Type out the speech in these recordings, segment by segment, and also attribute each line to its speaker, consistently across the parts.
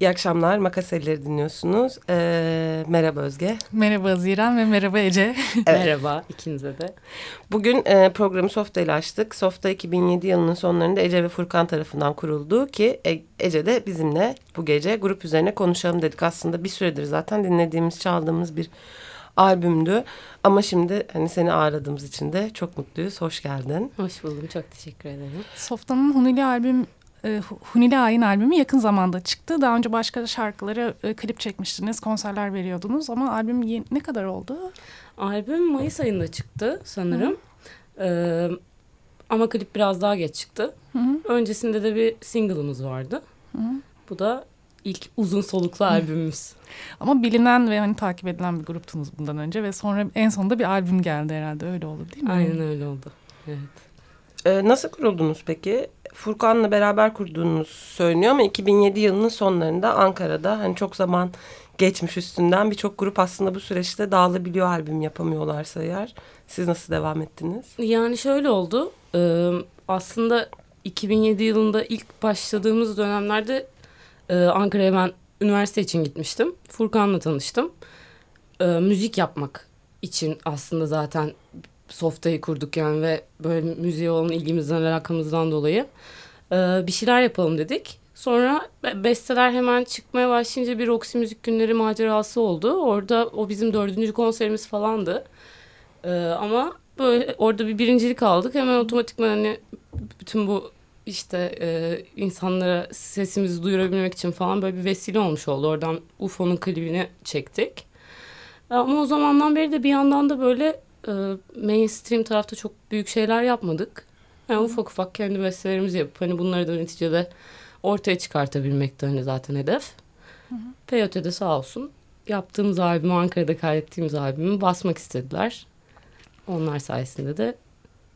Speaker 1: İyi akşamlar. Makas Elleri dinliyorsunuz. Ee, merhaba Özge.
Speaker 2: Merhaba Haziran ve merhaba Ece.
Speaker 3: Evet. Merhaba ikinize de.
Speaker 1: Bugün e, programı Softa ile açtık. Softa 2007 yılının sonlarında Ece ve Furkan tarafından kuruldu ki e, Ece de bizimle bu gece grup üzerine konuşalım dedik. Aslında bir süredir zaten dinlediğimiz, çaldığımız bir albümdü. Ama şimdi hani seni ağırladığımız için de çok mutluyuz. Hoş geldin.
Speaker 3: Hoş buldum. Çok teşekkür ederim.
Speaker 2: Softa'nın Hunili albüm e, Hunili Ayin albümü yakın zamanda çıktı. Daha önce başka şarkıları e, klip çekmiştiniz, konserler veriyordunuz ama albüm yeni, ne kadar oldu?
Speaker 3: Albüm Mayıs ayında çıktı sanırım. Ee, ama klip biraz daha geç çıktı.
Speaker 2: Hı -hı.
Speaker 3: Öncesinde de bir single'ımız vardı.
Speaker 2: Hı -hı.
Speaker 3: Bu da ilk uzun soluklu Hı. albümümüz.
Speaker 2: Ama bilinen ve hani takip edilen bir gruptunuz bundan önce ve sonra en sonunda bir albüm geldi herhalde öyle oldu değil mi?
Speaker 3: Aynen öyle oldu. Evet.
Speaker 1: Ee, nasıl kuruldunuz peki? Furkan'la beraber kurduğunuz söyleniyor ama 2007 yılının sonlarında Ankara'da hani çok zaman geçmiş üstünden birçok grup aslında bu süreçte dağılabiliyor albüm yapamıyorlarsa eğer. Siz nasıl devam ettiniz?
Speaker 3: Yani şöyle oldu. Aslında 2007 yılında ilk başladığımız dönemlerde e, Ankara'ya ben üniversite için gitmiştim. Furkan'la tanıştım. Müzik yapmak için aslında zaten Softa'yı kurduk yani ve böyle müziğe olan ilgimizden, alakamızdan dolayı e, bir şeyler yapalım dedik. Sonra besteler hemen çıkmaya başlayınca bir Roxy Müzik Günleri macerası oldu. Orada o bizim dördüncü konserimiz falandı. E, ama böyle orada bir birincilik aldık. Hemen otomatikman hani bütün bu işte e, insanlara sesimizi duyurabilmek için falan böyle bir vesile olmuş oldu. Oradan UFO'nun klibini çektik. Ama o zamandan beri de bir yandan da böyle e, mainstream tarafta çok büyük şeyler yapmadık. Yani ufak ufak kendi bestelerimizi yapıp hani bunları da neticede ortaya çıkartabilmekti hani zaten hedef. Hı hı. Peyote'de sağ olsun yaptığımız albümü Ankara'da kaydettiğimiz albümü basmak istediler. Onlar sayesinde de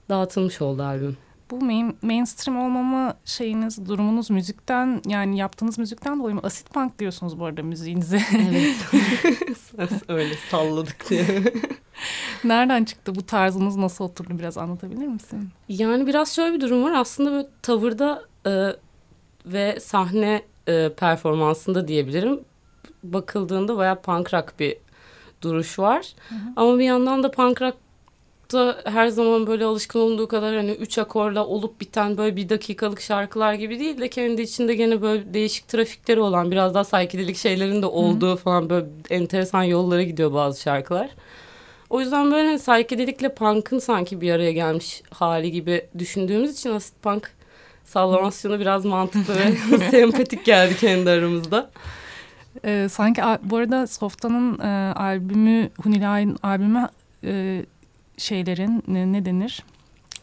Speaker 3: dağıtılmış oldu albüm
Speaker 2: bu main, mainstream olmama şeyiniz, durumunuz müzikten yani yaptığınız müzikten dolayı mı? Asit punk diyorsunuz bu arada müziğinize.
Speaker 3: Evet. Öyle salladık diye.
Speaker 2: Nereden çıktı bu tarzınız nasıl oturdu biraz anlatabilir misin?
Speaker 3: Yani biraz şöyle bir durum var aslında böyle tavırda e, ve sahne e, performansında diyebilirim. Bakıldığında bayağı punk rock bir duruş var. Hı hı. Ama bir yandan da punk rock da her zaman böyle alışkın olduğu kadar hani üç akorla olup biten böyle bir dakikalık şarkılar gibi değil de kendi içinde gene böyle değişik trafikleri olan biraz daha saykidelik şeylerin de olduğu Hı. falan böyle enteresan yollara gidiyor bazı şarkılar. O yüzden böyle hani saykedelikle punk'ın sanki bir araya gelmiş hali gibi düşündüğümüz için asit punk sallamasyonu biraz mantıklı ve sempatik geldi kendi aramızda.
Speaker 2: Ee, sanki bu arada Softa'nın e, albümü Hunilay'ın albümü e, şeylerin ne, ne denir?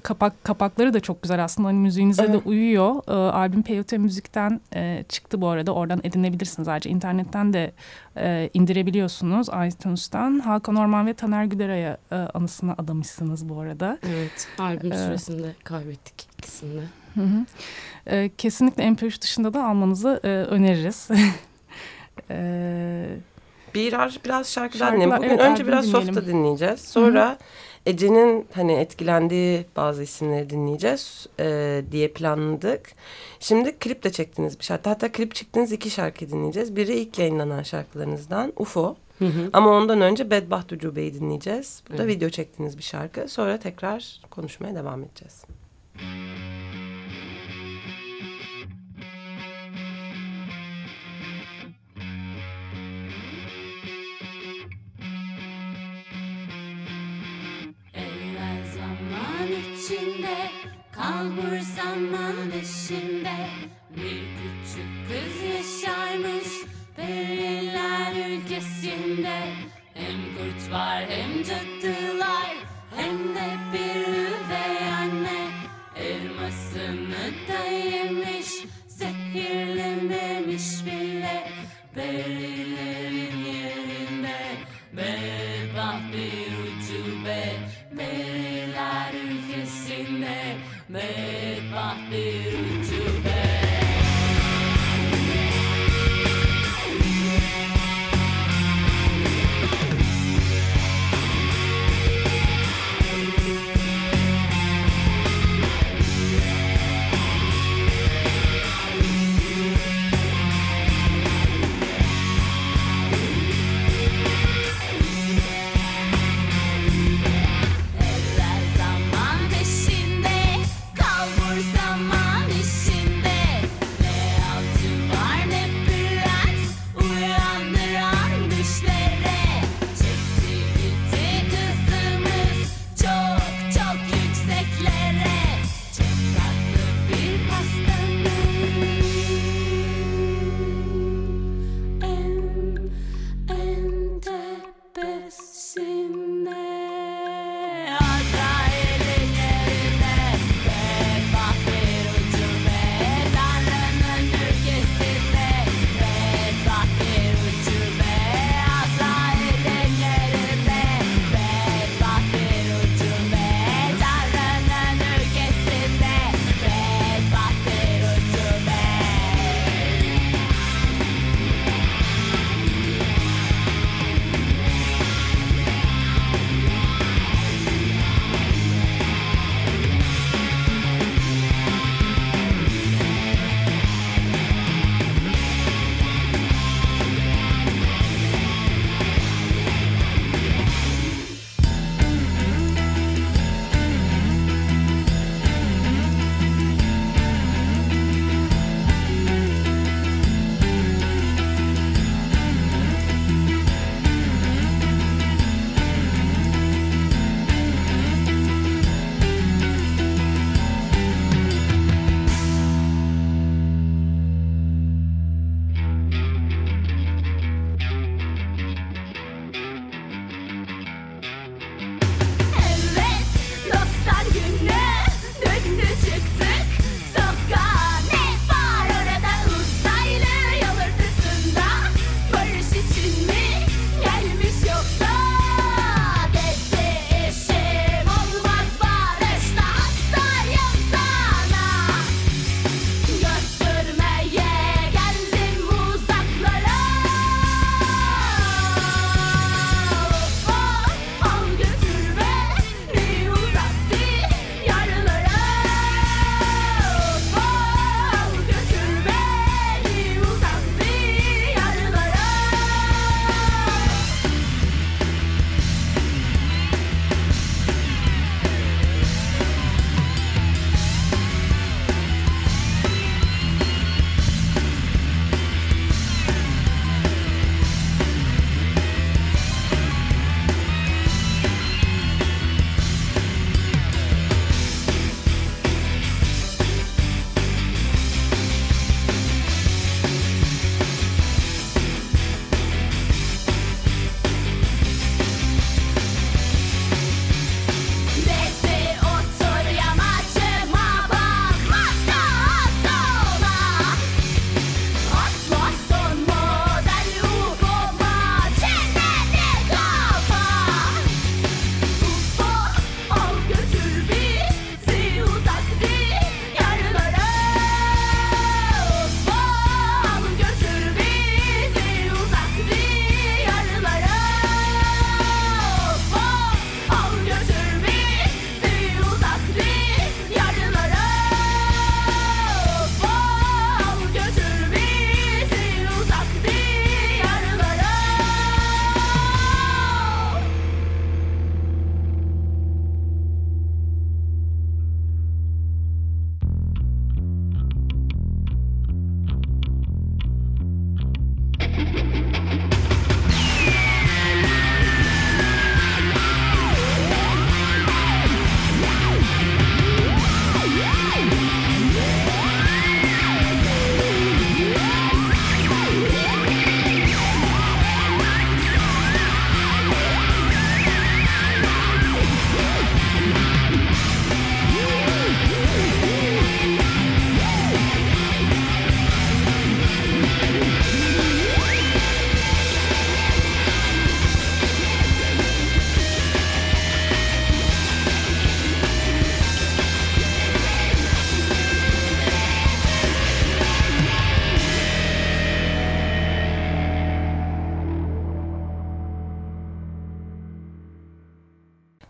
Speaker 2: Kapak kapakları da çok güzel aslında hani müziğinize evet. de uyuyor. E, albüm Peyote Müzik'ten e, çıktı bu arada. Oradan edinebilirsiniz ayrıca. internetten de e, indirebiliyorsunuz iTunes'tan. Hakan Orman ve Taner Güleray'a e, anısına adamışsınız bu arada.
Speaker 3: Evet, albüm ee, süresinde kaybettik ikisini de.
Speaker 2: Hı hı. E, kesinlikle MP3 dışında da almanızı e, öneririz.
Speaker 1: e, biraz biraz şarkılar dinleyelim. Bugün evet, önce biraz dinleyelim. Soft'a dinleyeceğiz. Sonra... Hı -hı. Ece'nin hani etkilendiği bazı isimleri dinleyeceğiz e, diye planladık. Şimdi klip de çektiniz bir şarkı. Hatta klip çıktığınız iki şarkı dinleyeceğiz. Biri ilk yayınlanan şarkılarınızdan UFO. Hı hı. Ama ondan önce Bedbaht Ucube'yi dinleyeceğiz. Bu da evet. video çektiğiniz bir şarkı. Sonra tekrar konuşmaya devam edeceğiz. Müzik
Speaker 4: Kalbur zaman dışında. Bir küçük kız yaşarmış Periler ülkesinde. Hem kurt var hem cadılar Hem de bir üvey anne. Elmasını da yemiş Zehirlememiş bile. Perilerin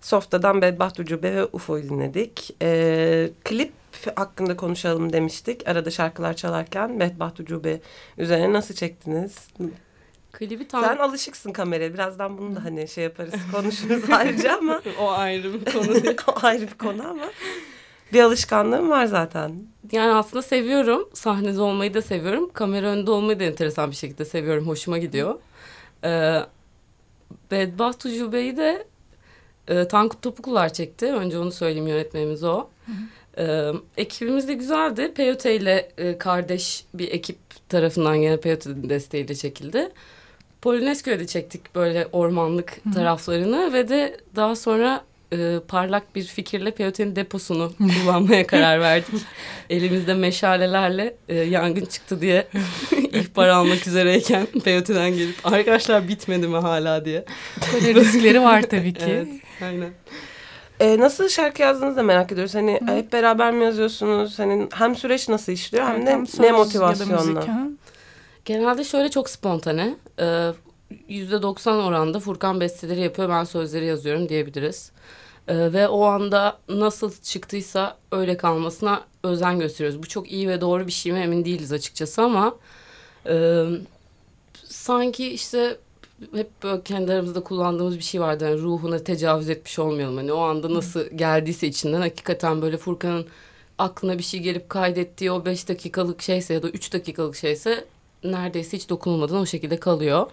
Speaker 1: Softa'dan Bedbaht Ucube ve UFO'yu dinledik. E, klip hakkında konuşalım demiştik. Arada şarkılar çalarken Bedbaht Ucube üzerine nasıl çektiniz?
Speaker 3: Klibi tam...
Speaker 1: Sen alışıksın kameraya. Birazdan bunu da hani şey yaparız konuşuruz ayrıca ama.
Speaker 3: o ayrı bir konu.
Speaker 1: o ayrı bir konu ama. Bir alışkanlığım var zaten.
Speaker 3: Yani aslında seviyorum. Sahnede olmayı da seviyorum. Kamera önünde olmayı da enteresan bir şekilde seviyorum. Hoşuma gidiyor. Ee, Bedbaht Ucube'yi de e, Tankut Topuklular çekti. Önce onu söyleyeyim yönetmenimiz o. Ee, ekibimiz de güzeldi. Peyote ile e, kardeş bir ekip tarafından yine Peyote desteğiyle çekildi. Polonezköy'de çektik böyle ormanlık Hı-hı. taraflarını ve de daha sonra e, parlak bir fikirle peyotenin deposunu kullanmaya karar verdik. Elimizde meşalelerle e, yangın çıktı diye ihbar almak üzereyken peyoteden gelip arkadaşlar bitmedi mi hala diye.
Speaker 2: Böyle riskleri var tabii ki.
Speaker 3: evet, aynen.
Speaker 1: Ee, nasıl şarkı yazdığınızı da merak ediyoruz. Hani Hı. hep beraber mi yazıyorsunuz? Hani hem süreç nasıl işliyor hem de ne motivasyonla?
Speaker 3: Genelde şöyle çok spontane. Ee, %90 oranda Furkan besteleri yapıyor ben sözleri yazıyorum diyebiliriz. Ee, ve o anda nasıl çıktıysa öyle kalmasına özen gösteriyoruz. Bu çok iyi ve doğru bir şey mi emin değiliz açıkçası ama e, sanki işte hep böyle kendi aramızda kullandığımız bir şey vardı. Yani ruhuna tecavüz etmiş olmayalım. Hani o anda nasıl geldiyse içinden hakikaten böyle Furkan'ın aklına bir şey gelip kaydettiği o beş dakikalık şeyse ya da üç dakikalık şeyse neredeyse hiç dokunulmadan o şekilde kalıyor.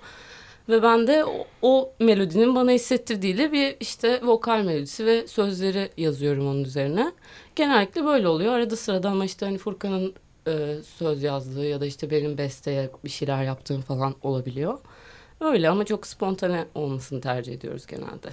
Speaker 3: Ve ben de o, o melodinin bana hissettirdiğiyle bir işte vokal melodisi ve sözleri yazıyorum onun üzerine. Genellikle böyle oluyor. Arada sırada ama işte hani Furkan'ın e, söz yazdığı ya da işte benim besteye bir şeyler yaptığım falan olabiliyor. Öyle ama çok spontane olmasını tercih ediyoruz genelde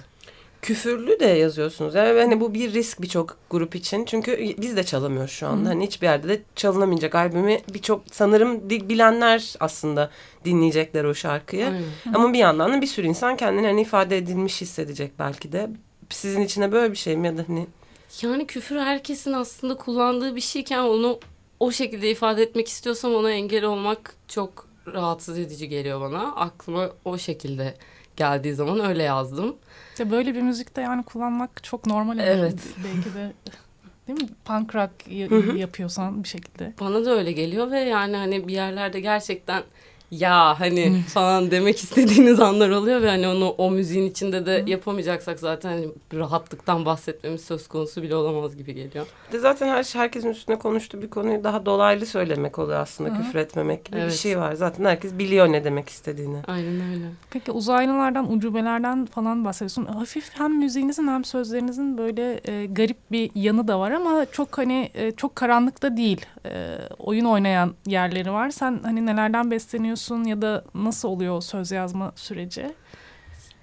Speaker 1: küfürlü de yazıyorsunuz. Yani hani bu bir risk birçok grup için. Çünkü biz de çalamıyoruz şu anda. Hı. Hani hiçbir yerde de çalınamayacak albümü birçok sanırım bilenler aslında dinleyecekler o şarkıyı. Aynen. Ama bir yandan da bir sürü insan kendini hani ifade edilmiş hissedecek belki de. Sizin içine böyle bir şey mi ya da hani
Speaker 3: yani küfür herkesin aslında kullandığı bir şeyken onu o şekilde ifade etmek istiyorsam ona engel olmak çok rahatsız edici geliyor bana. Aklıma o şekilde geldiği zaman öyle yazdım.
Speaker 2: İşte böyle bir müzikte yani kullanmak çok normal.
Speaker 3: Evet.
Speaker 2: Belki de değil mi? Punk rock yapıyorsan bir şekilde.
Speaker 3: Bana da öyle geliyor ve yani hani bir yerlerde gerçekten ya hani falan demek istediğiniz anlar oluyor ve hani onu o müziğin içinde de yapamayacaksak zaten hani rahatlıktan bahsetmemiz söz konusu bile olamaz gibi geliyor.
Speaker 1: De zaten her şey herkesin üstüne konuştuğu bir konuyu daha dolaylı söylemek oluyor aslında Hı. küfür etmemek gibi evet. bir şey var. Zaten herkes biliyor ne demek istediğini.
Speaker 3: Aynen öyle.
Speaker 2: Peki uzaylılardan, ucubelerden falan bahsediyorsun. Hafif hem müziğinizin hem sözlerinizin böyle e, garip bir yanı da var ama çok hani e, çok karanlıkta değil. E, oyun oynayan yerleri var. Sen hani nelerden besleniyorsun? Yapıyorsun ya da nasıl oluyor söz yazma süreci?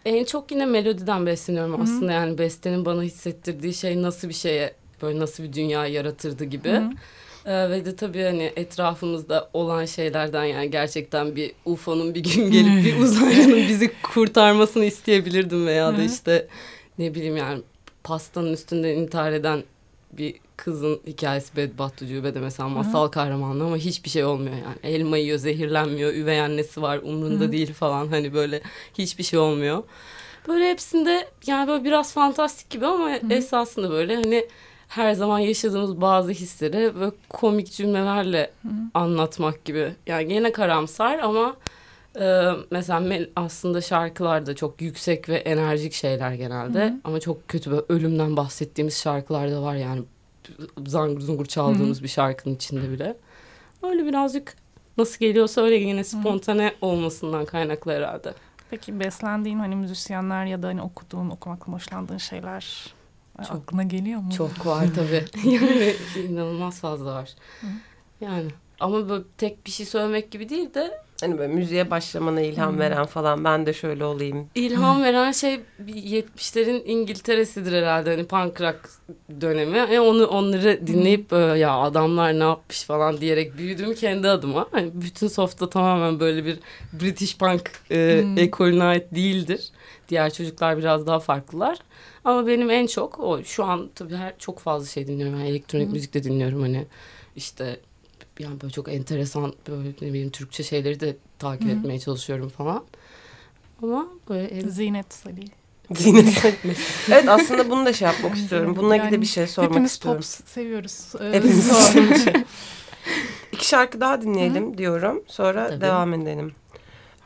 Speaker 3: En çok yine melodiden besleniyorum Hı-hı. aslında yani bestenin bana hissettirdiği şey nasıl bir şeye böyle nasıl bir dünya yaratırdı gibi. Ee, ve de tabii hani etrafımızda olan şeylerden yani gerçekten bir UFO'nun bir gün gelip bir uzaylının bizi kurtarmasını isteyebilirdim veya da işte ne bileyim yani pastanın üstünden intihar eden bir kızın hikayesi Bedbaht Ucube'de mesela masal Hı-hı. kahramanlığı ama hiçbir şey olmuyor yani. Elma yiyor, zehirlenmiyor, üvey annesi var, umrunda Hı-hı. değil falan hani böyle hiçbir şey olmuyor. Böyle hepsinde yani böyle biraz fantastik gibi ama Hı-hı. esasında böyle hani her zaman yaşadığımız bazı hisleri böyle komik cümlelerle Hı-hı. anlatmak gibi. Yani gene karamsar ama e, mesela aslında şarkılar da çok yüksek ve enerjik şeyler genelde. Hı-hı. Ama çok kötü böyle ölümden bahsettiğimiz şarkılar da var yani zangur zungur çaldığımız Hı-hı. bir şarkının içinde bile. Öyle birazcık nasıl geliyorsa öyle yine spontane Hı-hı. olmasından kaynaklı herhalde.
Speaker 2: Peki beslendiğin hani müzisyenler ya da hani okuduğun, okumakla hoşlandığın şeyler çok, aklına geliyor mu?
Speaker 3: Çok var tabii. yani inanılmaz fazla var. Hı. Yani ama böyle tek bir şey söylemek gibi değil de
Speaker 1: Hani böyle müziğe başlamana ilham hmm. veren falan ben de şöyle olayım.
Speaker 3: İlham hmm. veren şey 70'lerin İngiltere'sidir herhalde hani punk rock dönemi. Yani onu onları dinleyip böyle ya adamlar ne yapmış falan diyerek büyüdüm kendi adıma. Hani bütün softa tamamen böyle bir British punk e, hmm. ekolüne ait değildir. Diğer çocuklar biraz daha farklılar. Ama benim en çok o şu an tabii her çok fazla şey dinliyorum. Yani elektronik hmm. müzik de dinliyorum hani işte yani böyle çok enteresan böyle ne bileyim Türkçe şeyleri de takip Hı. etmeye çalışıyorum falan. Ama böyle
Speaker 2: ev... Zinet Salih.
Speaker 1: Evet aslında bunu da şey yapmak istiyorum. Bununla ilgili
Speaker 2: Yani
Speaker 1: bir şey sormak
Speaker 2: Hepimiz
Speaker 1: istiyorum.
Speaker 2: pop seviyoruz. Ee,
Speaker 1: Hepimiz İki şarkı daha dinleyelim diyorum. Sonra
Speaker 3: Tabii.
Speaker 1: devam edelim.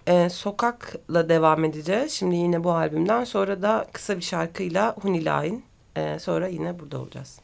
Speaker 1: Ee, Sokak'la devam edeceğiz. Şimdi yine bu albümden. Sonra da kısa bir şarkıyla Hunilain. Ee, sonra yine burada olacağız.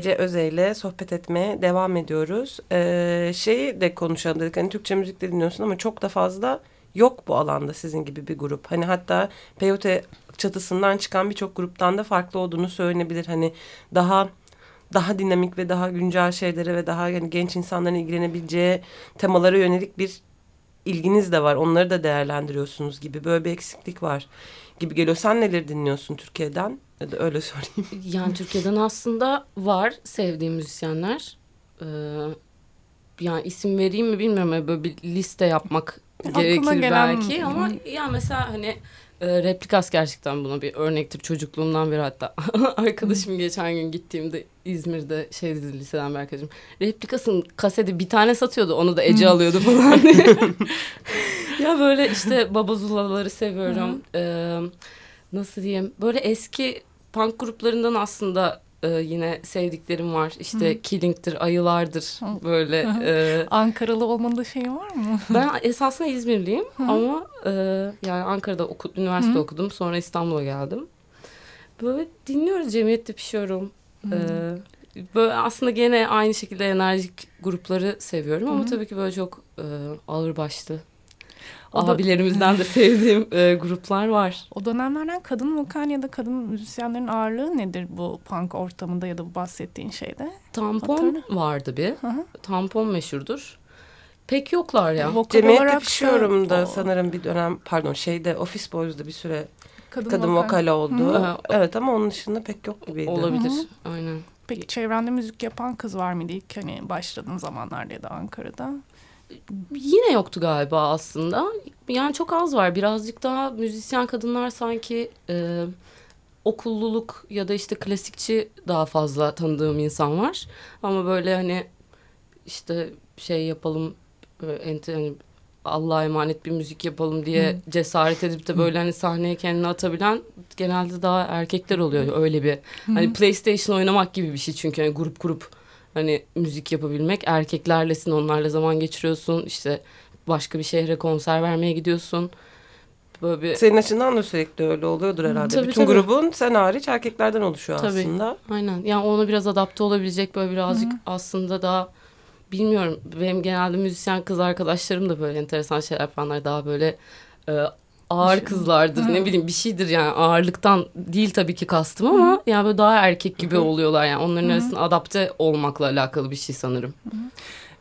Speaker 1: Ece Öze ile sohbet etmeye devam ediyoruz. Ee, şeyi de konuşalım dedik. Hani Türkçe müzik de dinliyorsun ama çok da fazla yok bu alanda sizin gibi bir grup. Hani hatta Peyote çatısından çıkan birçok gruptan da farklı olduğunu söylenebilir. Hani daha daha dinamik ve daha güncel şeylere ve daha yani genç insanların ilgilenebileceği temalara yönelik bir ilginiz de var. Onları da değerlendiriyorsunuz gibi. Böyle bir eksiklik var gibi geliyor. Sen neler dinliyorsun Türkiye'den? Öyle sorayım.
Speaker 3: Yani Türkiye'den aslında var sevdiğim müzisyenler. Ee, yani isim vereyim mi bilmiyorum. Yani Böyle bir liste yapmak
Speaker 2: Aklına
Speaker 3: gerekir
Speaker 2: gelen-
Speaker 3: belki. Ama ya mesela hani e, Replikas gerçekten buna bir örnektir. Çocukluğumdan beri hatta arkadaşım geçen gün gittiğimde İzmir'de şey dedi liseden bir arkadaşım. Replikas'ın kaseti bir tane satıyordu. Onu da Ece alıyordu falan diye. ya böyle işte babazulaları seviyorum. Ee, nasıl diyeyim? Böyle eski punk gruplarından aslında e, yine sevdiklerim var. İşte Killing'tir, Ayılardır
Speaker 2: Hı.
Speaker 3: böyle.
Speaker 2: Hı.
Speaker 3: e,
Speaker 2: Ankaralı olmanın da şeyi var mı?
Speaker 3: ben esasında İzmirliyim ama e, yani Ankara'da oku, üniversite
Speaker 2: Hı.
Speaker 3: okudum. Sonra İstanbul'a geldim. Böyle dinliyoruz Cemiyette Pişiyorum. E, böyle aslında gene aynı şekilde enerjik grupları seviyorum ama
Speaker 2: Hı.
Speaker 3: tabii ki böyle çok e, ağırbaşlı
Speaker 2: O
Speaker 3: abilerimizden de sevdiğim e, gruplar var.
Speaker 2: O dönemlerden kadın vokal ya da kadın müzisyenlerin ağırlığı nedir bu punk ortamında ya da bu bahsettiğin şeyde?
Speaker 3: Tampon
Speaker 2: Hatırlı.
Speaker 3: vardı bir.
Speaker 2: Hı hı.
Speaker 3: Tampon meşhurdur. Pek yoklar ya.
Speaker 2: Vokal
Speaker 1: Cemiyette
Speaker 2: olarak
Speaker 1: pişiyorum da
Speaker 2: o
Speaker 1: sanırım bir dönem pardon şeyde Office Boys'da bir süre
Speaker 2: kadın,
Speaker 1: kadın
Speaker 2: vokal.
Speaker 1: vokal oldu.
Speaker 3: Hı.
Speaker 1: Evet ama onun dışında pek yok gibiydi.
Speaker 3: Olabilir.
Speaker 2: Hı
Speaker 3: Aynen.
Speaker 2: Peki çevrende müzik yapan kız var mıydı ilk hani başladığın zamanlarda ya da Ankara'da?
Speaker 3: Yine yoktu galiba aslında. Yani çok az var. Birazcık daha müzisyen kadınlar sanki e, okulluluk ya da işte klasikçi daha fazla tanıdığım insan var. Ama böyle hani işte şey yapalım böyle ente- hani Allah'a emanet bir müzik yapalım diye cesaret edip de böyle hani sahneye kendini atabilen genelde daha erkekler oluyor. Öyle bir hani PlayStation oynamak gibi bir şey çünkü hani grup grup hani müzik yapabilmek erkeklerlesin onlarla zaman geçiriyorsun işte başka bir şehre konser vermeye gidiyorsun böyle bir
Speaker 1: Senin açından da sürekli öyle oluyordur herhalde.
Speaker 3: Tabii,
Speaker 1: Bütün
Speaker 3: tabii.
Speaker 1: grubun sen hariç erkeklerden oluşuyor
Speaker 3: Tabii.
Speaker 1: aslında.
Speaker 3: aynen yani ona biraz adapte olabilecek böyle birazcık aslında daha bilmiyorum benim genelde müzisyen kız arkadaşlarım da böyle enteresan şeyler yapanlar daha böyle e, ağır kızlardır ne bileyim bir şeydir yani ağırlıktan değil tabii ki kastım ama yani böyle daha erkek gibi oluyorlar yani onların arasında adapte olmakla alakalı bir şey sanırım.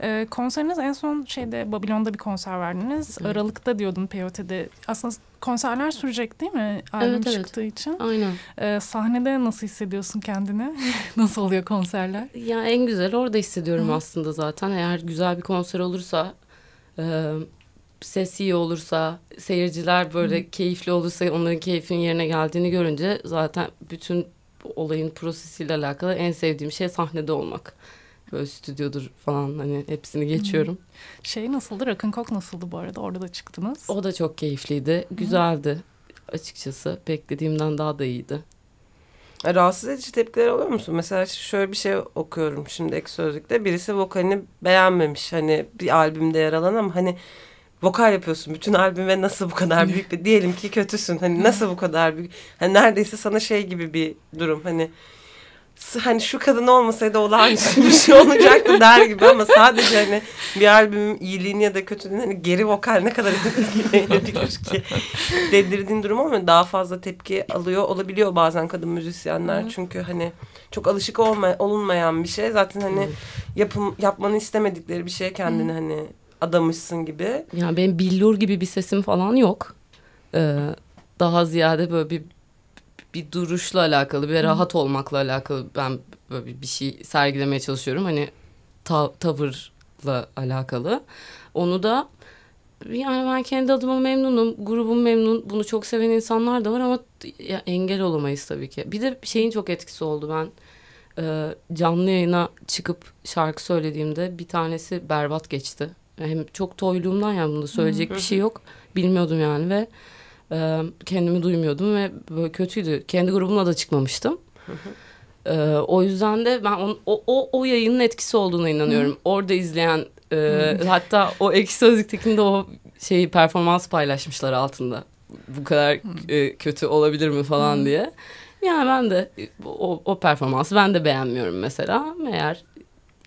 Speaker 2: Ee, konseriniz en son şeyde Babilon'da bir konser verdiniz. Aralık'ta diyordun POT'de. Aslında konserler sürecek değil mi? Albüm
Speaker 3: Evet, evet.
Speaker 2: çıktığı için.
Speaker 3: Aynen.
Speaker 2: Ee, sahnede nasıl hissediyorsun kendini? nasıl oluyor konserler?
Speaker 3: Ya en güzel orada hissediyorum aslında zaten. Eğer güzel bir konser olursa, e, ses iyi olursa, seyirciler böyle keyifli olursa, onların keyfinin yerine geldiğini görünce zaten bütün olayın prosesiyle alakalı en sevdiğim şey sahnede olmak. Böyle stüdyodur falan hani hepsini geçiyorum.
Speaker 2: Şey nasıldı? Rock'n Coke nasıldı bu arada? Orada da çıktınız.
Speaker 3: O da çok keyifliydi, güzeldi açıkçası. Beklediğimden daha da iyiydi.
Speaker 1: E, Rahatsız edici tepkiler alıyor musun? Mesela şöyle bir şey okuyorum şimdi ek sözlükte. Birisi vokalini beğenmemiş. Hani bir albümde yer alan ama hani vokal yapıyorsun. Bütün albüme nasıl bu kadar büyük bir diyelim ki kötüsün. Hani nasıl bu kadar büyük? Hani neredeyse sana şey gibi bir durum. Hani hani şu kadın olmasaydı olağanüstü bir şey olacaktı der gibi ama sadece hani bir albümün iyiliğini ya da kötülüğünü hani geri vokal ne kadar etkileyebilir ki dedirdiğin durum ama daha fazla tepki alıyor olabiliyor bazen kadın müzisyenler çünkü hani çok alışık olma, olunmayan bir şey zaten hani yapım yapmanı istemedikleri bir şeye kendini hani adamışsın gibi.
Speaker 3: Yani benim billur gibi bir sesim falan yok. Ee, daha ziyade böyle bir bir duruşla alakalı, bir rahat olmakla alakalı ben böyle bir- şey sergilemeye çalışıyorum. Hani ta- tavırla alakalı. Onu da yani ben kendi adıma memnunum, grubum memnun. Bunu çok seven insanlar da var ama ya engel olamayız tabii ki. Bir de şeyin çok etkisi oldu ben. e, canlı yayına çıkıp şarkı söylediğimde bir tanesi berbat geçti. Hem çok toyluğumdan yani bunda söyleyecek bir şey yok. Bilmiyordum yani ve e, kendimi duymuyordum ve böyle kötüydü. Kendi grubumla da çıkmamıştım. E, o yüzden de ben on- o, o, o yayının etkisi olduğuna inanıyorum. Orada izleyen e, hatta o ekşi sözlüktekinde o şeyi performans paylaşmışlar altında. Bu kadar e, kötü olabilir mi falan diye. Yani ben de o, o performansı ben de beğenmiyorum mesela. Eğer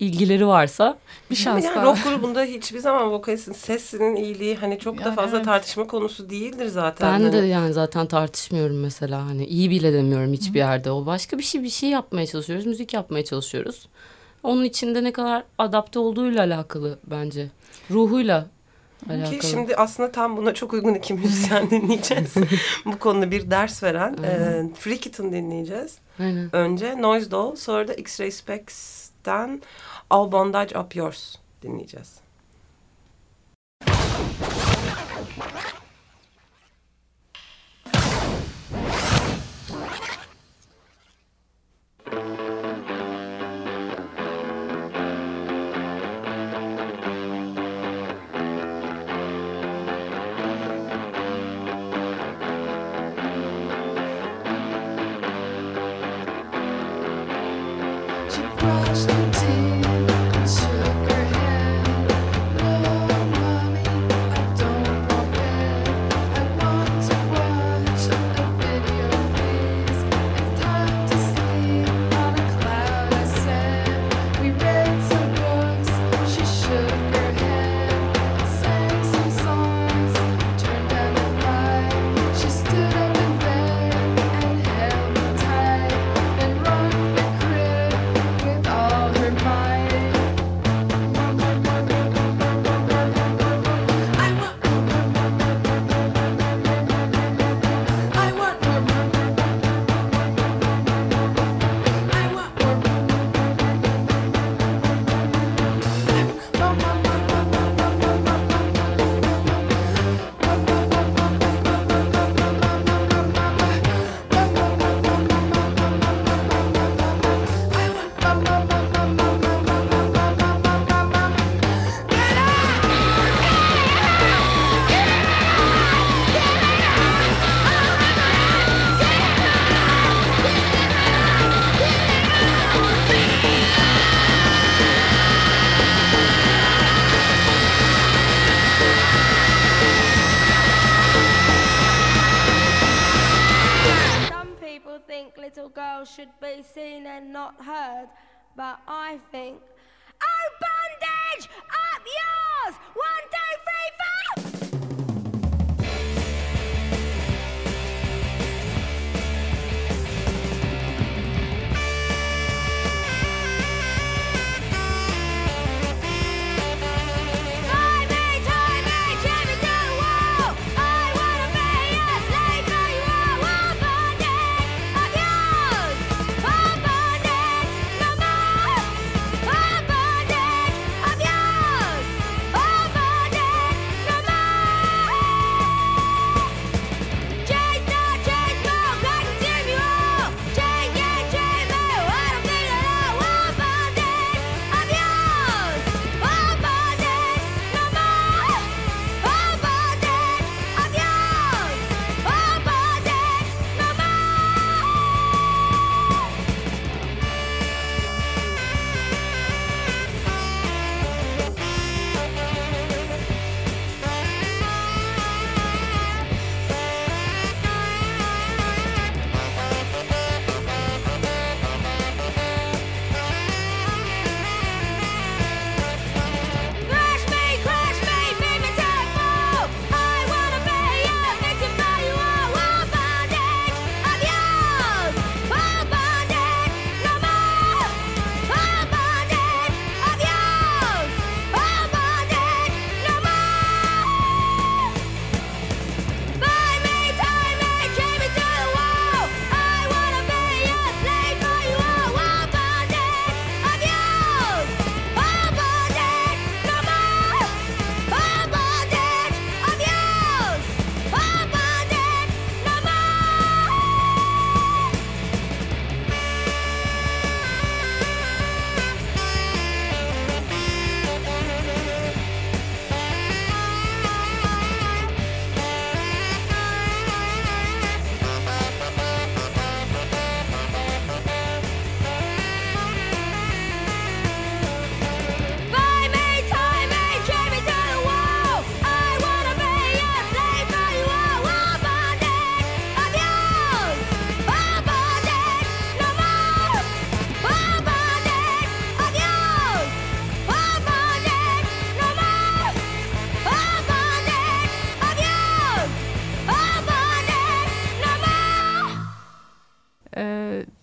Speaker 3: ilgileri varsa
Speaker 2: Bir
Speaker 1: Ama
Speaker 2: şans
Speaker 1: yani
Speaker 2: daha.
Speaker 1: rock grubunda hiçbir zaman vokalistin sesinin iyiliği hani çok da
Speaker 2: Yani
Speaker 1: fazla
Speaker 2: evet.
Speaker 1: tartışma konusu değildir zaten.
Speaker 3: Ben de
Speaker 1: Hani
Speaker 3: yani zaten tartışmıyorum mesela hani iyi bile demiyorum hiçbir yerde. O başka bir şey bir şey yapmaya çalışıyoruz, müzik yapmaya çalışıyoruz. Onun içinde ne kadar adapte olduğuyla alakalı bence. Ruhuyla alakalı.
Speaker 1: Ki şimdi aslında tam buna çok uygun iki müzisyen dinleyeceğiz. Bu konuda bir ders veren e, Free Kitten dinleyeceğiz.
Speaker 3: Aynen.
Speaker 1: Önce Noise Doll sonra da X-Ray Specs'ten All Bondage Up Yours dinleyeceğiz.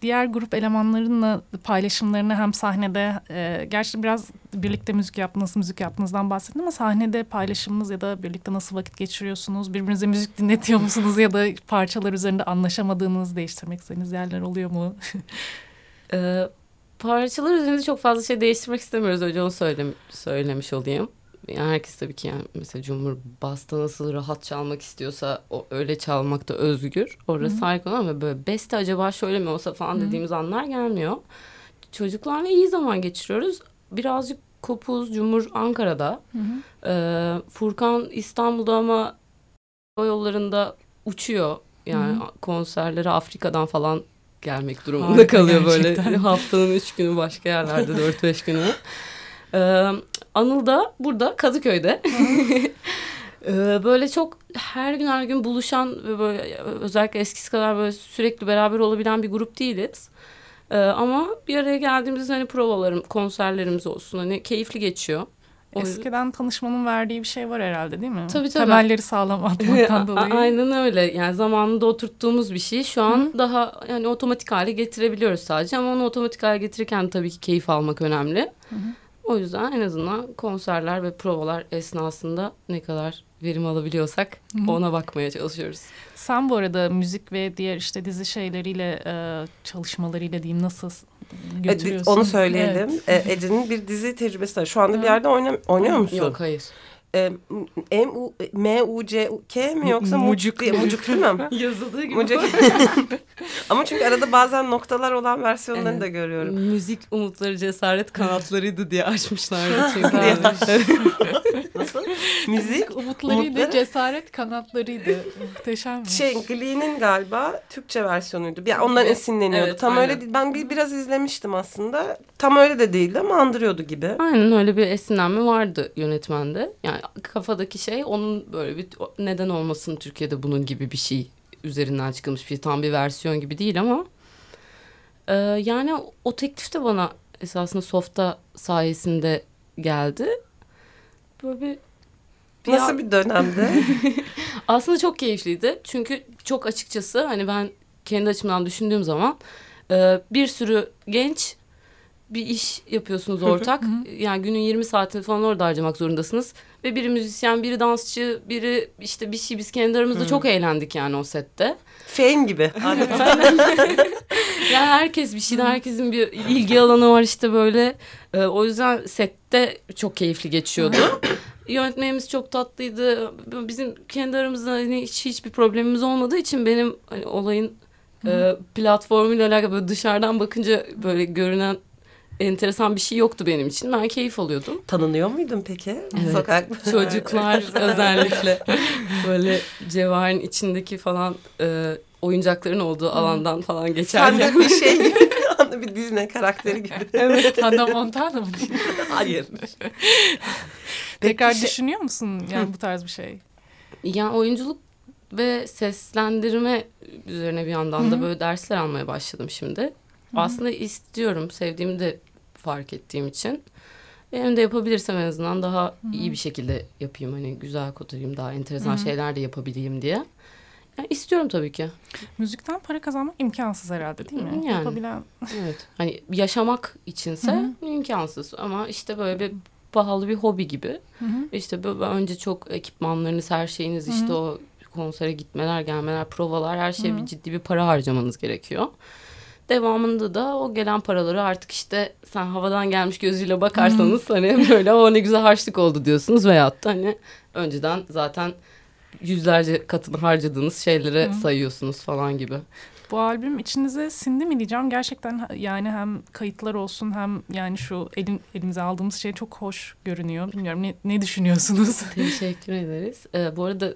Speaker 2: Diğer grup elemanlarınla paylaşımlarını hem sahnede e, gerçi biraz birlikte müzik yaptığınız, müzik yaptığınızdan bahsettim ama sahnede paylaşımınız ya da birlikte nasıl vakit geçiriyorsunuz? Birbirinize müzik dinletiyor musunuz ya da parçalar üzerinde anlaşamadığınız, değiştirmek istediğiniz yerler oluyor mu?
Speaker 3: Ee, parçalar üzerinde çok fazla şey değiştirmek istemiyoruz. Önce onu söylem söylemiş olayım. Yani herkes tabii ki yani mesela Cumhur Basta nasıl rahat çalmak istiyorsa o öyle çalmakta özgür. Orası konu ama böyle beste acaba şöyle mi olsa falan dediğimiz anlar gelmiyor. Çocuklarla iyi zaman geçiriyoruz. Birazcık kopuz Cumhur Ankara'da. Ee, Furkan İstanbul'da ama o yollarında uçuyor. Yani konserlere Afrika'dan falan gelmek durumunda
Speaker 2: Harika
Speaker 3: kalıyor
Speaker 2: gerçekten.
Speaker 3: böyle haftanın üç günü başka yerlerde dört beş günü. Ee, Anıl da burada Kadıköy'de. Ee, böyle çok her gün her gün buluşan ve böyle özellikle eskisi kadar böyle sürekli beraber olabilen bir grup değiliz. Ee, ama bir araya geldiğimizde hani provalarım, konserlerimiz olsun hani keyifli geçiyor. O yüzden-
Speaker 2: Eskiden tanışmanın verdiği bir şey var herhalde değil mi?
Speaker 3: Tabii, tabii.
Speaker 2: Temelleri sağlam atmaktan dolayı.
Speaker 3: Aynen öyle. Yani zamanında oturttuğumuz bir şey şu an daha yani otomatik hale getirebiliyoruz sadece ama onu otomatik hale getirirken tabii ki keyif almak önemli. O yüzden en azından konserler ve provalar esnasında ne kadar verim alabiliyorsak ona bakmaya çalışıyoruz.
Speaker 2: Sen bu arada müzik ve diğer işte dizi şeyleriyle e, çalışmalarıyla diyeyim nasıl
Speaker 1: E,
Speaker 2: götürüyorsun?
Speaker 1: Onu söyleyelim.
Speaker 2: Evet.
Speaker 1: E, Ece'nin bir dizi tecrübesi var. Şu anda bir yerde oyna, oynuyor musun?
Speaker 3: Yok hayır.
Speaker 1: E, M U M U C K mi yoksa
Speaker 2: Mucuk.
Speaker 1: Mucuk, Mucuk değil mi?
Speaker 3: Yazıldığı
Speaker 1: Mucuk. Ama çünkü arada bazen noktalar olan versiyonlarını
Speaker 3: Evet.
Speaker 1: da görüyorum.
Speaker 3: Müzik umutları cesaret kanatlarıydı diye açmışlardı çünkü.
Speaker 1: Nasıl? Müzik
Speaker 2: umutlarıydı,
Speaker 1: umutları-
Speaker 2: cesaret kanatlarıydı. Muhteşem.
Speaker 1: şey Glee'nin galiba Türkçe versiyonuydu. Yani ondan esinleniyordu.
Speaker 3: Evet,
Speaker 1: Tam
Speaker 3: aynen.
Speaker 1: öyle değil. Ben bir biraz izlemiştim aslında. Tam öyle de değildi ama andırıyordu gibi.
Speaker 3: Aynen öyle bir esinlenme vardı yönetmende. Yani kafadaki şey onun böyle bir neden olmasın Türkiye'de bunun gibi bir şey üzerinden çıkılmış bir şey. Tam bir versiyon gibi değil ama Ee, yani o teklif de bana esasında Softa sayesinde geldi. Böyle bir, bir
Speaker 1: Nasıl bir dönemde?
Speaker 3: aslında çok keyifliydi. Çünkü çok açıkçası hani ben kendi açımdan düşündüğüm zaman e, bir sürü genç bir iş yapıyorsunuz ortak. yani günün 20 saatini falan orada harcamak zorundasınız. Ve biri müzisyen, biri dansçı, biri işte bir şey. Biz kendi aramızda çok eğlendik yani o sette.
Speaker 1: Fame gibi.
Speaker 3: Yani herkes bir şeyden, herkesin bir ilgi alanı var işte böyle. E, o yüzden sette çok keyifli geçiyordu. Yönetmenimiz çok tatlıydı. Bizim kendi aramızda hani hiç hiçbir problemimiz olmadığı için benim hani olayın e, platformuyla alakalı böyle dışarıdan bakınca böyle görünen enteresan bir şey yoktu benim için. Ben keyif alıyordum.
Speaker 1: Tanınıyor muydun peki?
Speaker 3: Evet.
Speaker 1: Sokakta.
Speaker 3: Çocuklar özellikle böyle cevherin içindeki falan e, oyuncakların olduğu alandan falan
Speaker 1: Sen
Speaker 3: geçerken.
Speaker 1: de bir şey gibi bir anda bir Disney karakteri gibi.
Speaker 2: Evet. Hannah Montana mı?
Speaker 1: Hayır.
Speaker 2: Tekrar
Speaker 1: Peki şey-
Speaker 2: düşünüyor musun yani bu tarz bir şey?
Speaker 3: Yani oyunculuk ve seslendirme üzerine bir yandan da böyle dersler almaya başladım şimdi. Aslında istiyorum, sevdiğimi de fark ettiğim için. Benim de yapabilirsem en azından daha iyi bir şekilde yapayım. Hani güzel kotarayım, daha enteresan şeyler de yapabileyim diye. Yani istiyorum tabii ki.
Speaker 2: Müzikten para kazanmak imkansız herhalde değil mi?
Speaker 3: Yani.
Speaker 2: Yapabilen.
Speaker 3: Evet. Hani yaşamak içinse imkansız ama işte böyle bir pahalı bir hobi gibi. İşte böyle önce çok ekipmanlarınız, her şeyiniz işte o konsere gitmeler, gelmeler, provalar her şeye bir ciddi bir para harcamanız gerekiyor. Devamında da o gelen paraları artık işte sen havadan gelmiş gözüyle bakarsanız hani böyle o ne güzel harçlık oldu diyorsunuz veyahut da hani önceden zaten yüzlerce katını harcadığınız şeylere sayıyorsunuz falan gibi.
Speaker 2: Bu albüm içinize sindi mi diyeceğim. Gerçekten yani hem kayıtlar olsun hem yani şu elin, elimize aldığımız şey çok hoş görünüyor. Bilmiyorum ne, ne düşünüyorsunuz?
Speaker 3: Teşekkür ederiz. Ee, bu arada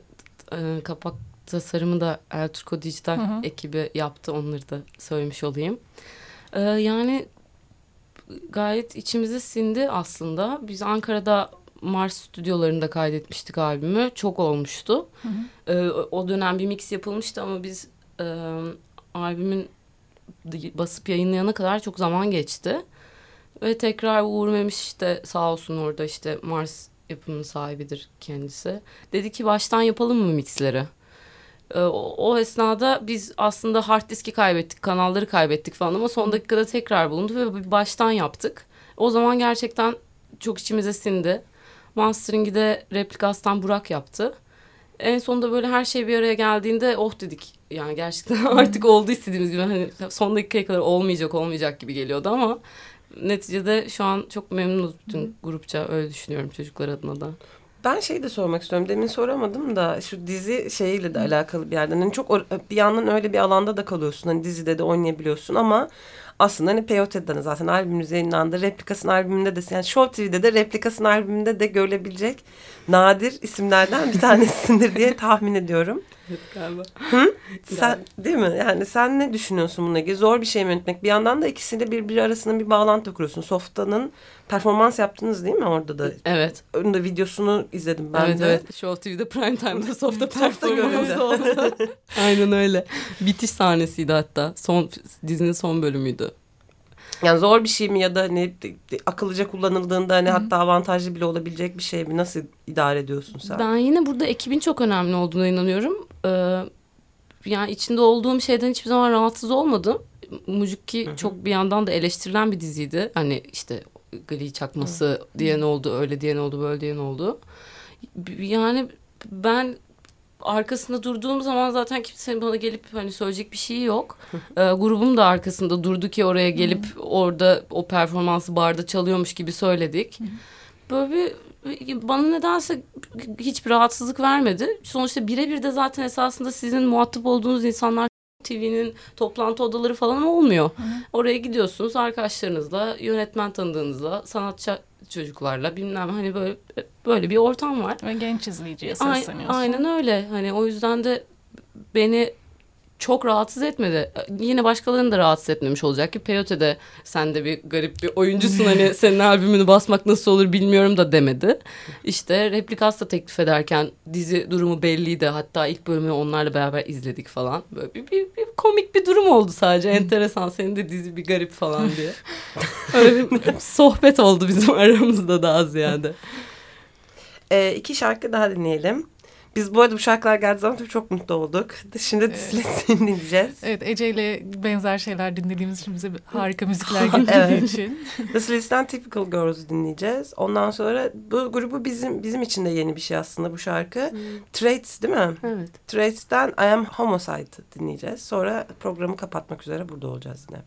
Speaker 3: e, kapak tasarımı da El Turco Dijital
Speaker 2: Hı hı.
Speaker 3: ekibi yaptı. Onları da söylemiş olayım. Ee, yani gayet içimize sindi aslında. Biz Ankara'da Mars stüdyolarında kaydetmiştik albümü. Çok olmuştu. Ee, o dönem bir mix yapılmıştı ama biz e, albümün basıp yayınlayana kadar çok zaman geçti. Ve tekrar Uğur Memiş işte sağ olsun orada işte Mars yapımın sahibidir kendisi. Dedi ki baştan yapalım mı mixleri? Ee, o, o esnada biz aslında hard diski kaybettik, kanalları kaybettik falan ama son dakikada tekrar bulundu ve baştan yaptık. O zaman gerçekten çok içimize sindi. Mastering'i de replikastan Burak yaptı. En sonunda böyle her şey bir araya geldiğinde oh dedik. Yani gerçekten artık oldu istediğimiz gibi. Hani son dakikaya kadar olmayacak olmayacak gibi geliyordu ama neticede şu an çok memnunuz bütün grupça öyle düşünüyorum çocuklar adına da.
Speaker 1: Ben şey de sormak istiyorum. Demin soramadım da şu dizi şeyiyle de alakalı bir yerden. Hani çok bir yandan öyle bir alanda da kalıyorsun. Hani dizide de oynayabiliyorsun ama aslında hani Peyote'den zaten albümünüz yayınlandı. Replikasın albümünde de yani Show TV'de de Replikasın albümünde de görülebilecek nadir isimlerden bir tanesisindir diye tahmin ediyorum.
Speaker 3: Galiba.
Speaker 1: Sen değil mi? Yani sen ne düşünüyorsun bununla ilgili? Zor bir şey mi yönetmek? Bir yandan da ikisiyle birbiri arasında bir bağlantı kuruyorsun. Softa'nın performans yaptınız değil mi orada da?
Speaker 3: Evet.
Speaker 1: Önünde videosunu izledim ben
Speaker 3: evet
Speaker 1: de.
Speaker 3: evet. Show TV'de prime time'da softa performansı oldu. Aynen öyle. Bitiş sahnesiydi hatta. Son dizinin son bölümüydü.
Speaker 1: Yani zor bir şey mi ya da hani akıllıca kullanıldığında hani hatta avantajlı bile olabilecek bir şey mi? Nasıl idare ediyorsun sen?
Speaker 3: Ben yine burada ekibin çok önemli olduğuna inanıyorum. Ee, yani içinde olduğum şeyden hiçbir zaman rahatsız olmadım. Mucukki çok bir yandan da eleştirilen bir diziydi. Hani işte gri çakması diyen oldu, öyle diyen oldu, böyle diyen oldu. Yani ben arkasında durduğum zaman zaten kimsenin bana gelip hani söyleyecek bir şey yok. Ee, grubum da arkasında durdu ki oraya gelip orada o performansı barda çalıyormuş gibi söyledik. Böyle bir bana nedense hiçbir rahatsızlık vermedi. Sonuçta birebir de zaten esasında sizin muhatap olduğunuz insanlar TV'nin toplantı odaları falan olmuyor. Oraya gidiyorsunuz arkadaşlarınızla, yönetmen tanıdığınızla, sanatçı çocuklarla bilmem hani böyle böyle bir ortam var.
Speaker 2: Ve genç izleyiciye sesleniyorsun.
Speaker 3: aynen öyle. Hani o yüzden de beni çok rahatsız etmedi. Yine başkalarını da rahatsız etmemiş olacak ki Peyote de sen de bir garip bir oyuncusun hani senin albümünü basmak nasıl olur bilmiyorum da demedi. İşte Replikas da teklif ederken dizi durumu belliydi. Hatta ilk bölümü onlarla beraber izledik falan. Böyle bir, bir, bir komik bir durum oldu sadece. Enteresan senin de dizi bir garip falan diye. Öyle bir sohbet oldu bizim aramızda daha ziyade.
Speaker 1: Ee, iki şarkı daha dinleyelim. Biz bu arada bu şarkılar geldiği zaman tabii çok mutlu olduk. Şimdi
Speaker 2: Evet.
Speaker 1: Dislet'ini dinleyeceğiz.
Speaker 2: Evet Ece ile benzer şeyler dinlediğimiz için bize harika müzikler getirdiği
Speaker 1: Evet.
Speaker 2: için.
Speaker 1: The Slits'ten Typical Girls'u dinleyeceğiz. Ondan sonra bu grubu bizim bizim için de yeni bir şey aslında bu şarkı. Traits değil mi?
Speaker 3: Evet.
Speaker 1: Traits'ten I Am Homicide dinleyeceğiz. Sonra programı kapatmak üzere burada olacağız yine.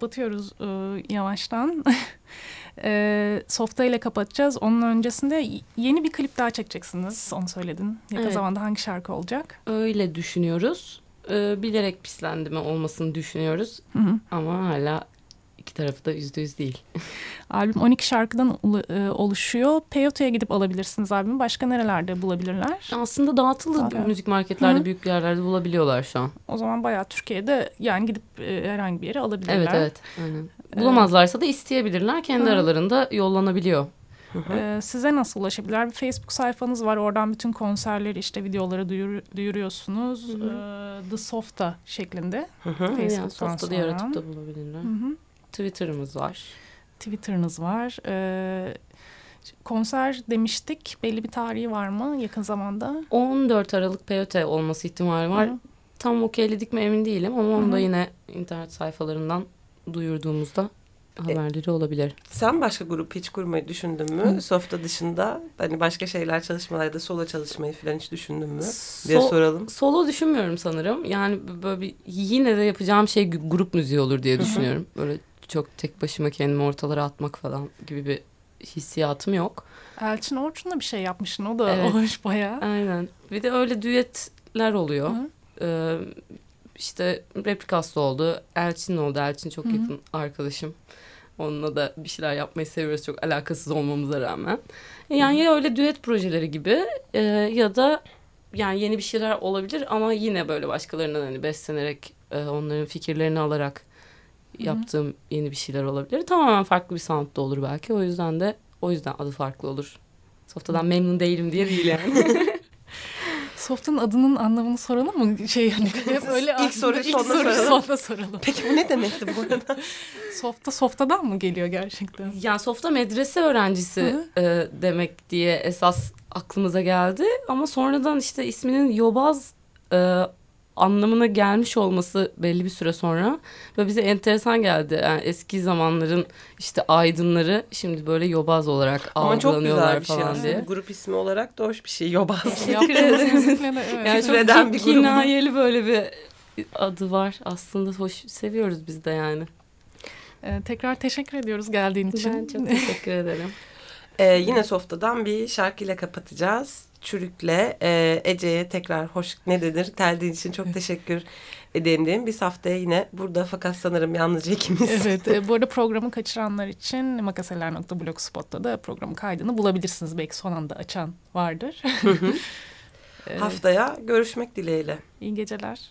Speaker 2: Kapatıyoruz e, yavaştan. e, Softa ile kapatacağız. Onun öncesinde yeni bir klip daha çekeceksiniz. Onu söyledin. Yakın
Speaker 3: Evet.
Speaker 2: zamanda hangi şarkı olacak?
Speaker 3: Öyle düşünüyoruz. Ee, bilerek pislendirme olmasını düşünüyoruz.
Speaker 2: Hı hı.
Speaker 3: Ama hala tarafı da yüzde yüz değil.
Speaker 2: Albüm 12 şarkıdan e, oluşuyor. Peyote'ye gidip alabilirsiniz albümü. Başka nerelerde bulabilirler?
Speaker 3: Aslında dağıtılı
Speaker 2: Zaten.
Speaker 3: müzik marketlerde,
Speaker 2: Hı.
Speaker 3: büyük yerlerde bulabiliyorlar şu an.
Speaker 2: O zaman bayağı Türkiye'de yani gidip e, herhangi bir yere alabilirler.
Speaker 3: Evet evet. Aynen. Bulamazlarsa da isteyebilirler. Kendi
Speaker 2: Hı.
Speaker 3: aralarında yollanabiliyor.
Speaker 2: Ee, size nasıl ulaşabilirler? Bir Facebook sayfanız var. Oradan bütün konserleri işte videoları duyur, duyuruyorsunuz. Ee, The Softa şeklinde.
Speaker 1: Hı hı.
Speaker 3: Yani
Speaker 2: Facebook'tan
Speaker 3: Softada
Speaker 2: sonra.
Speaker 3: yaratıp da bulabilirler.
Speaker 2: Hı hı.
Speaker 3: Twitter'ımız var.
Speaker 2: Twitter'ınız var. Ee, konser demiştik. Belli bir tarihi var mı yakın zamanda?
Speaker 3: 14 Aralık Peyote olması ihtimali var.
Speaker 2: Hı.
Speaker 3: Tam okeyledik mi emin değilim ama onu
Speaker 2: Hı
Speaker 3: da
Speaker 2: hı.
Speaker 3: yine internet sayfalarından duyurduğumuzda haberleri olabilir.
Speaker 1: Sen başka grup hiç kurmayı düşündün mü? Softa dışında hani başka şeyler çalışmalarda solo çalışmayı falan hiç düşündün mü? diye
Speaker 3: So-
Speaker 1: soralım.
Speaker 3: Solo düşünmüyorum sanırım. Yani böyle bir yine de yapacağım şey grup müziği olur diye düşünüyorum. Böyle çok tek başıma kendimi ortalara atmak falan gibi bir hissiyatım yok.
Speaker 2: Elçin Orçun'la bir şey yapmışsın. O da
Speaker 3: Evet.
Speaker 2: hoş bayağı.
Speaker 3: Aynen. Bir de öyle düetler oluyor.
Speaker 2: Hı.
Speaker 3: Ee, işte replikası oldu. Elçin oldu. Elçin çok
Speaker 2: Hı hı.
Speaker 3: yakın arkadaşım. Onunla da bir şeyler yapmayı seviyoruz çok alakasız olmamıza rağmen. Yani ya öyle düet projeleri gibi e, ya da yani yeni bir şeyler olabilir ama yine böyle başkalarından hani beslenerek e, onların fikirlerini alarak
Speaker 2: hı.
Speaker 3: yaptığım yeni bir şeyler olabilir. Tamamen farklı bir sound da olur belki. O yüzden de o yüzden adı farklı olur. Softadan memnun değilim diye değil yani.
Speaker 2: Soft'un adının anlamını soralım mı? Şey hani hep öyle
Speaker 1: İlk soruyu
Speaker 2: ilk
Speaker 1: sonuna
Speaker 2: soruyu
Speaker 1: soralım.
Speaker 2: sonuna soralım.
Speaker 1: Peki bu ne demekti bu arada?
Speaker 2: Softa Softa'dan mı geliyor gerçekten?
Speaker 3: Yani softa medrese öğrencisi e, demek diye esas aklımıza geldi. Ama sonradan işte isminin yobaz e, anlamına gelmiş olması belli bir süre sonra ve bize enteresan geldi. Yani eski zamanların işte aydınları şimdi böyle yobaz olarak
Speaker 1: Ama çok güzel bir şey
Speaker 3: falan diye.
Speaker 1: Grup ismi olarak da hoş bir şey. Yobaz.
Speaker 3: Yani çok
Speaker 1: Üreden bir
Speaker 3: kinayeli böyle bir adı var. Aslında hoş seviyoruz biz de yani.
Speaker 2: Ee, tekrar teşekkür ediyoruz geldiğin için.
Speaker 3: Ben çok teşekkür ederim.
Speaker 1: Ee, yine Softa'dan bir şarkıyla kapatacağız. Çürük'le e, Ece'ye tekrar hoş ne denir teldiğin için çok teşekkür ederim diyeyim. Biz haftaya yine burada fakat sanırım yalnızca ikimiz.
Speaker 2: Evet, e, bu arada programı kaçıranlar için makaseler.blogspot'ta da programın kaydını bulabilirsiniz. Belki son anda açan vardır. Ee,
Speaker 1: Haftaya görüşmek dileğiyle.
Speaker 2: iyi geceler.